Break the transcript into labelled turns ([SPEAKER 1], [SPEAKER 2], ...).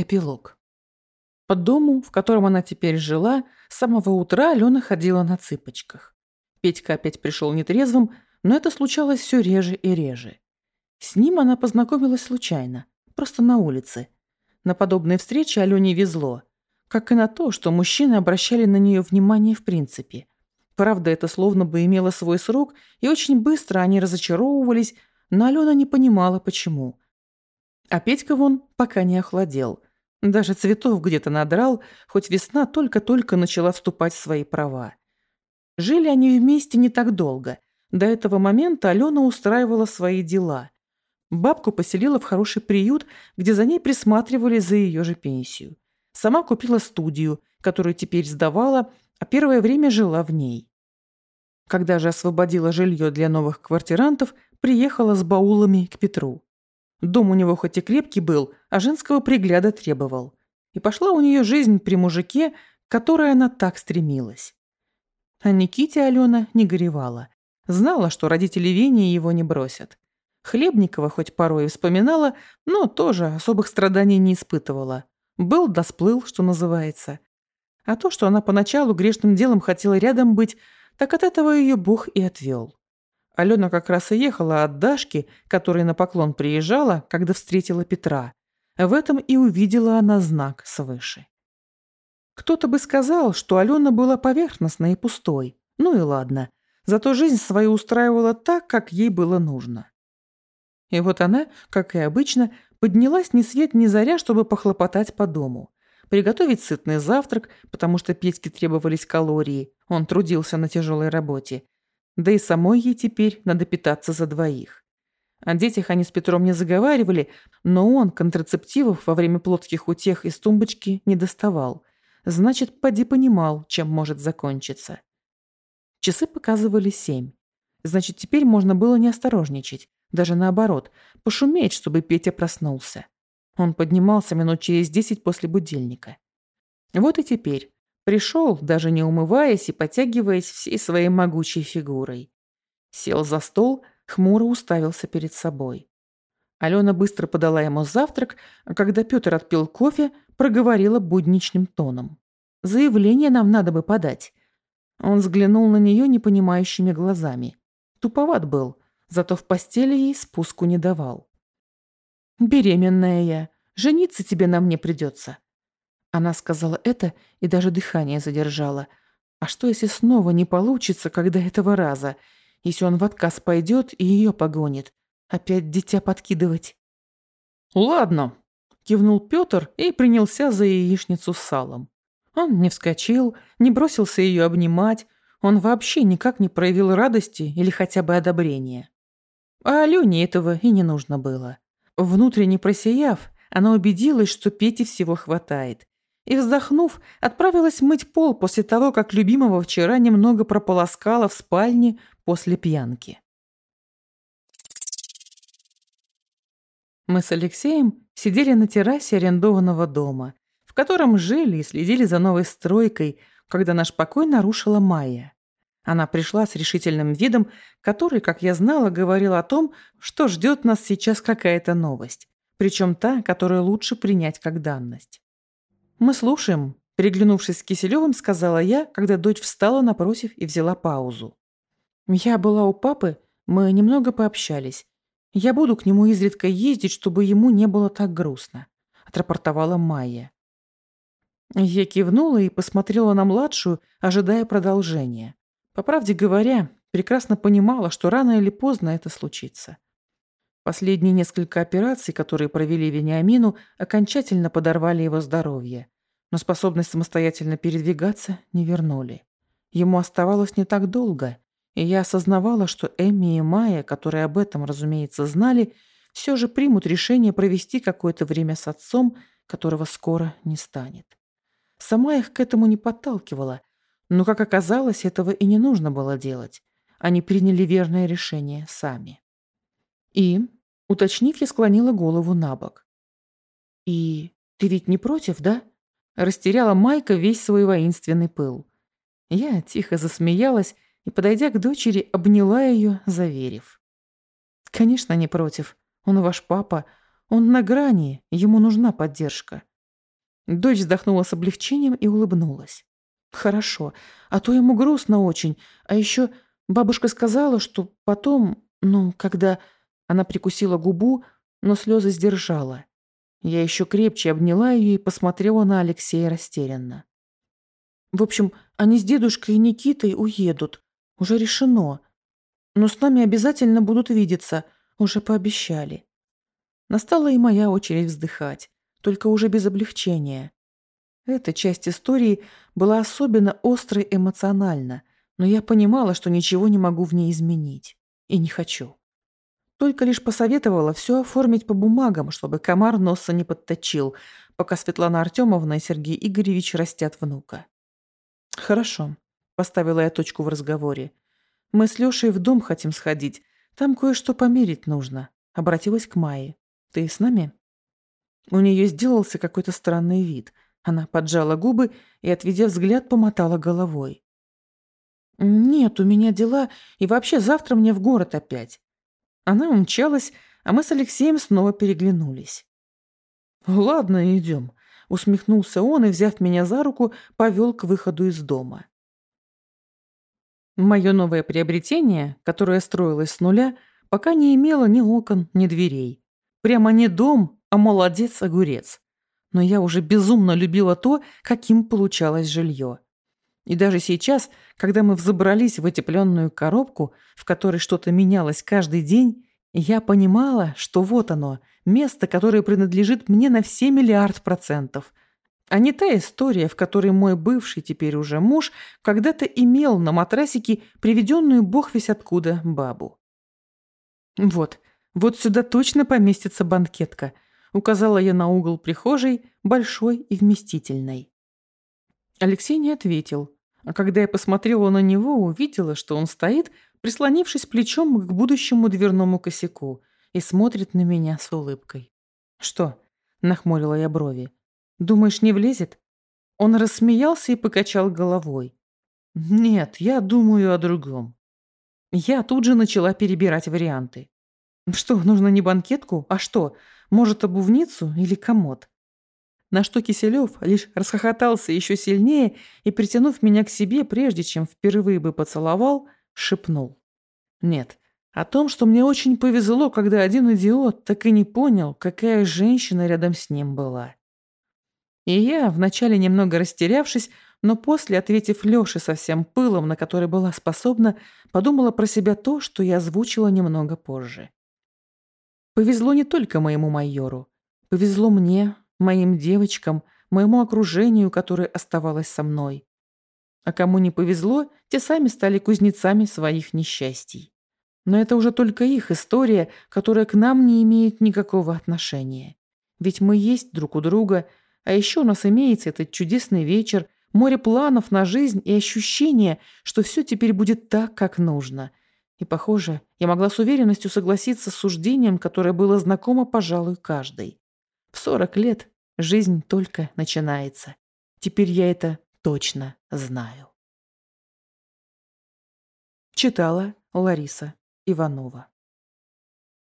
[SPEAKER 1] Эпилог. По дому, в котором она теперь жила, с самого утра Алена ходила на цыпочках. Петька опять пришел нетрезвым, но это случалось все реже и реже. С ним она познакомилась случайно, просто на улице. На подобные встречи Алене везло, как и на то, что мужчины обращали на нее внимание в принципе. Правда, это словно бы имело свой срок, и очень быстро они разочаровывались, но Алена не понимала, почему. А Петька вон пока не охладел – даже цветов где-то надрал, хоть весна только-только начала вступать в свои права. Жили они вместе не так долго. До этого момента Алена устраивала свои дела. Бабку поселила в хороший приют, где за ней присматривали за ее же пенсию. Сама купила студию, которую теперь сдавала, а первое время жила в ней. Когда же освободила жилье для новых квартирантов, приехала с баулами к Петру. Дом у него хоть и крепкий был, а женского пригляда требовал. И пошла у нее жизнь при мужике, к которой она так стремилась. А Никите Алена не горевала. Знала, что родители Вени его не бросят. Хлебникова хоть порой вспоминала, но тоже особых страданий не испытывала. Был да сплыл, что называется. А то, что она поначалу грешным делом хотела рядом быть, так от этого ее Бог и отвел. Алена как раз и ехала от Дашки, которая на поклон приезжала, когда встретила Петра. В этом и увидела она знак свыше. Кто-то бы сказал, что Алена была поверхностной и пустой. Ну и ладно. Зато жизнь свою устраивала так, как ей было нужно. И вот она, как и обычно, поднялась ни свет ни заря, чтобы похлопотать по дому. Приготовить сытный завтрак, потому что Петьке требовались калории. Он трудился на тяжелой работе. Да и самой ей теперь надо питаться за двоих. О детях они с Петром не заговаривали, но он контрацептивов во время плотских утех из тумбочки не доставал. Значит, поди понимал, чем может закончиться. Часы показывали семь. Значит, теперь можно было не осторожничать. Даже наоборот, пошуметь, чтобы Петя проснулся. Он поднимался минут через десять после будильника. Вот и теперь, Пришел, даже не умываясь и потягиваясь всей своей могучей фигурой. Сел за стол, хмуро уставился перед собой. Алена быстро подала ему завтрак, а когда Петр отпил кофе, проговорила будничным тоном. «Заявление нам надо бы подать». Он взглянул на нее непонимающими глазами. Туповат был, зато в постели ей спуску не давал. «Беременная я. Жениться тебе на мне придется. Она сказала это и даже дыхание задержала. А что, если снова не получится, когда этого раза? Если он в отказ пойдет и ее погонит? Опять дитя подкидывать? «Ладно», — кивнул Петр и принялся за яичницу с салом. Он не вскочил, не бросился ее обнимать, он вообще никак не проявил радости или хотя бы одобрения. А Алене этого и не нужно было. Внутренне просияв, она убедилась, что Пете всего хватает, и, вздохнув, отправилась мыть пол после того, как любимого вчера немного прополоскала в спальне после пьянки. Мы с Алексеем сидели на террасе арендованного дома, в котором жили и следили за новой стройкой, когда наш покой нарушила Майя. Она пришла с решительным видом, который, как я знала, говорил о том, что ждет нас сейчас какая-то новость, причем та, которую лучше принять как данность. «Мы слушаем», – переглянувшись с Киселевым, сказала я, когда дочь встала напротив и взяла паузу. «Я была у папы, мы немного пообщались. Я буду к нему изредка ездить, чтобы ему не было так грустно», – отрапортовала Майя. Я кивнула и посмотрела на младшую, ожидая продолжения. По правде говоря, прекрасно понимала, что рано или поздно это случится. Последние несколько операций, которые провели Вениамину, окончательно подорвали его здоровье, но способность самостоятельно передвигаться не вернули. Ему оставалось не так долго, и я осознавала, что Эмми и Майя, которые об этом, разумеется, знали, все же примут решение провести какое-то время с отцом, которого скоро не станет. Сама их к этому не подталкивала, но, как оказалось, этого и не нужно было делать. Они приняли верное решение сами. И Уточнив, я склонила голову на бок. «И ты ведь не против, да?» Растеряла Майка весь свой воинственный пыл. Я тихо засмеялась и, подойдя к дочери, обняла ее, заверив. «Конечно, не против. Он ваш папа. Он на грани, ему нужна поддержка. Дочь вздохнула с облегчением и улыбнулась. «Хорошо, а то ему грустно очень. А еще бабушка сказала, что потом, ну, когда...» Она прикусила губу, но слезы сдержала. Я еще крепче обняла ее и посмотрела на Алексея растерянно. «В общем, они с дедушкой и Никитой уедут. Уже решено. Но с нами обязательно будут видеться. Уже пообещали». Настала и моя очередь вздыхать, только уже без облегчения. Эта часть истории была особенно острой эмоционально, но я понимала, что ничего не могу в ней изменить. И не хочу. Только лишь посоветовала все оформить по бумагам, чтобы комар носа не подточил, пока Светлана Артемовна и Сергей Игоревич растят внука. «Хорошо», — поставила я точку в разговоре. «Мы с Лешей в дом хотим сходить. Там кое-что померить нужно», — обратилась к Майе. «Ты с нами?» У нее сделался какой-то странный вид — она поджала губы и, отведя взгляд, помотала головой. «Нет, у меня дела, и вообще завтра мне в город опять». Она умчалась, а мы с Алексеем снова переглянулись. «Ладно, идем», — усмехнулся он и, взяв меня за руку, повел к выходу из дома. Мое новое приобретение, которое строилось с нуля, пока не имело ни окон, ни дверей. Прямо не дом, а молодец-огурец но я уже безумно любила то, каким получалось жилье. И даже сейчас, когда мы взобрались в отепленную коробку, в которой что-то менялось каждый день, я понимала, что вот оно, место, которое принадлежит мне на все миллиард процентов. А не та история, в которой мой бывший, теперь уже муж, когда-то имел на матрасике приведенную бог весь откуда бабу. Вот, вот сюда точно поместится банкетка – Указала я на угол прихожей, большой и вместительной. Алексей не ответил, а когда я посмотрела на него, увидела, что он стоит, прислонившись плечом к будущему дверному косяку, и смотрит на меня с улыбкой. «Что?» – нахмурила я брови. «Думаешь, не влезет?» Он рассмеялся и покачал головой. «Нет, я думаю о другом». Я тут же начала перебирать варианты. «Что, нужно не банкетку? А что? Может, обувницу или комод?» На что Киселев лишь расхохотался еще сильнее и, притянув меня к себе, прежде чем впервые бы поцеловал, шепнул. «Нет, о том, что мне очень повезло, когда один идиот так и не понял, какая женщина рядом с ним была». И я, вначале немного растерявшись, но после, ответив Лёше со всем пылом, на который была способна, подумала про себя то, что я озвучила немного позже. Повезло не только моему майору. Повезло мне, моим девочкам, моему окружению, которое оставалось со мной. А кому не повезло, те сами стали кузнецами своих несчастий. Но это уже только их история, которая к нам не имеет никакого отношения. Ведь мы есть друг у друга, а еще у нас имеется этот чудесный вечер, море планов на жизнь и ощущение, что все теперь будет так, как нужно – и, похоже, я могла с уверенностью согласиться с суждением, которое было знакомо, пожалуй, каждой. В 40 лет жизнь только начинается. Теперь я это точно знаю. Читала Лариса Иванова